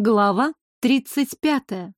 Глава тридцать пятая.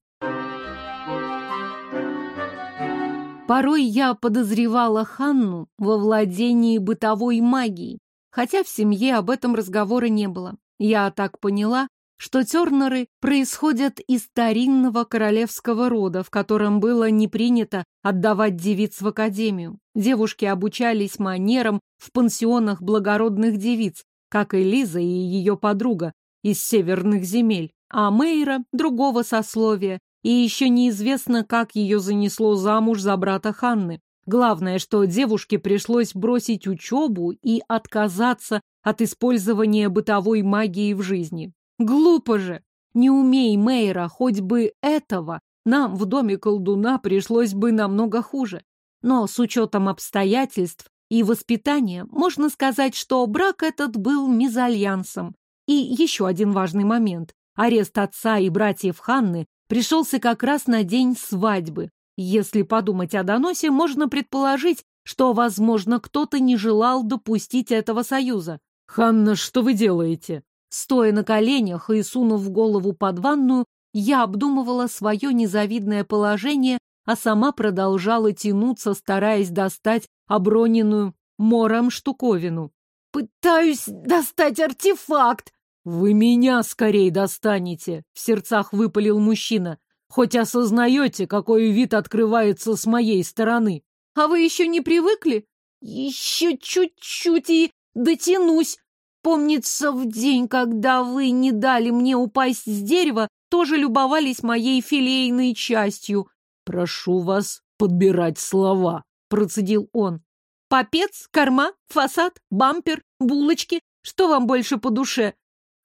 Порой я подозревала Ханну во владении бытовой магией, хотя в семье об этом разговора не было. Я так поняла, что Тернеры происходят из старинного королевского рода, в котором было не принято отдавать девиц в академию. Девушки обучались манерам в пансионах благородных девиц, как и Лиза и ее подруга из северных земель, а Мейра — другого сословия, и еще неизвестно, как ее занесло замуж за брата Ханны. Главное, что девушке пришлось бросить учебу и отказаться от использования бытовой магии в жизни. Глупо же! Не умей, Мейра, хоть бы этого, нам в доме колдуна пришлось бы намного хуже. Но с учетом обстоятельств и воспитания, можно сказать, что брак этот был мезальянсом. И еще один важный момент. Арест отца и братьев Ханны пришелся как раз на день свадьбы. Если подумать о доносе, можно предположить, что, возможно, кто-то не желал допустить этого союза. «Ханна, что вы делаете?» Стоя на коленях и сунув голову под ванную, я обдумывала свое незавидное положение, а сама продолжала тянуться, стараясь достать оброненную мором штуковину. «Пытаюсь достать артефакт!» «Вы меня скорее достанете!» — в сердцах выпалил мужчина. «Хоть осознаете, какой вид открывается с моей стороны!» «А вы еще не привыкли?» «Еще чуть-чуть и дотянусь!» Помнится, в день, когда вы не дали мне упасть с дерева, тоже любовались моей филейной частью. Прошу вас подбирать слова, процедил он. Попец, корма, фасад, бампер, булочки. Что вам больше по душе?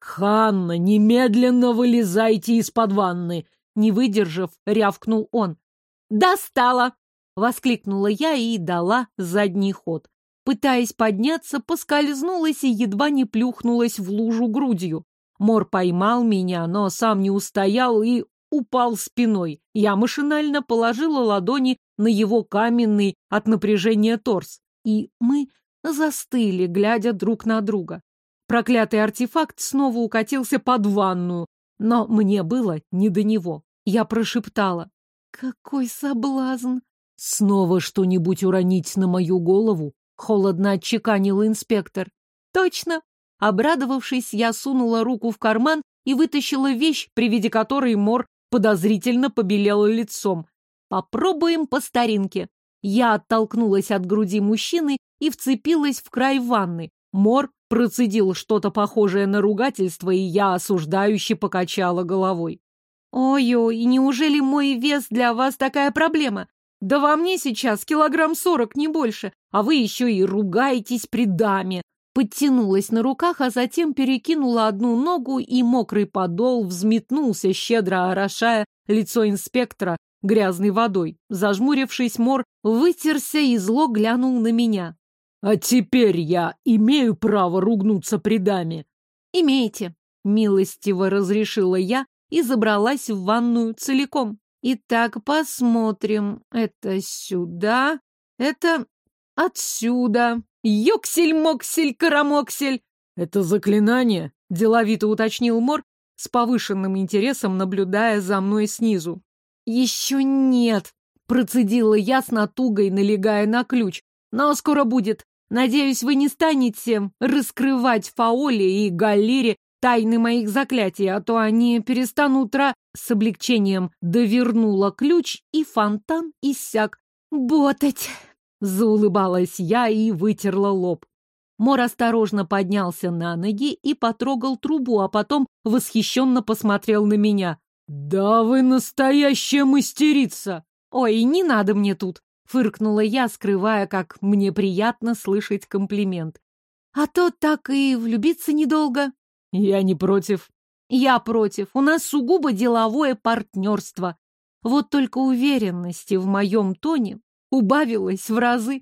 «Ханна, немедленно вылезайте из-под ванны!» Не выдержав, рявкнул он. «Достала!» — воскликнула я и дала задний ход. Пытаясь подняться, поскользнулась и едва не плюхнулась в лужу грудью. Мор поймал меня, но сам не устоял и упал спиной. Я машинально положила ладони на его каменный от напряжения торс. И мы застыли, глядя друг на друга. Проклятый артефакт снова укатился под ванную, но мне было не до него. Я прошептала. «Какой соблазн!» «Снова что-нибудь уронить на мою голову?» — холодно отчеканил инспектор. «Точно!» Обрадовавшись, я сунула руку в карман и вытащила вещь, при виде которой Мор подозрительно побелел лицом. «Попробуем по старинке». Я оттолкнулась от груди мужчины и вцепилась в край ванны. Мор Процедил что-то похожее на ругательство, и я осуждающе покачала головой. «Ой-ой, неужели мой вес для вас такая проблема? Да во мне сейчас килограмм сорок, не больше, а вы еще и ругаетесь при даме!» Подтянулась на руках, а затем перекинула одну ногу, и мокрый подол взметнулся, щедро орошая лицо инспектора грязной водой. Зажмурившись, Мор вытерся и зло глянул на меня. А теперь я имею право ругнуться при даме? Имеете, милостиво разрешила я и забралась в ванную целиком. Итак, посмотрим. Это сюда, это отсюда. Йоксель-моксель-карамоксель. Это заклинание, деловито уточнил Мор, с повышенным интересом наблюдая за мной снизу. Еще нет, процедила я с натугой, налегая на ключ. Но скоро будет. Надеюсь, вы не станете раскрывать Фаоле и Галлире тайны моих заклятий, а то они перестанут ра... С облегчением довернула ключ, и фонтан иссяк. «Ботать!» — заулыбалась я и вытерла лоб. Мор осторожно поднялся на ноги и потрогал трубу, а потом восхищенно посмотрел на меня. «Да вы настоящая мастерица!» «Ой, не надо мне тут!» Фыркнула я, скрывая, как мне приятно слышать комплимент. А то так и влюбиться недолго. Я не против. Я против. У нас сугубо деловое партнерство. Вот только уверенности в моем тоне убавилось в разы.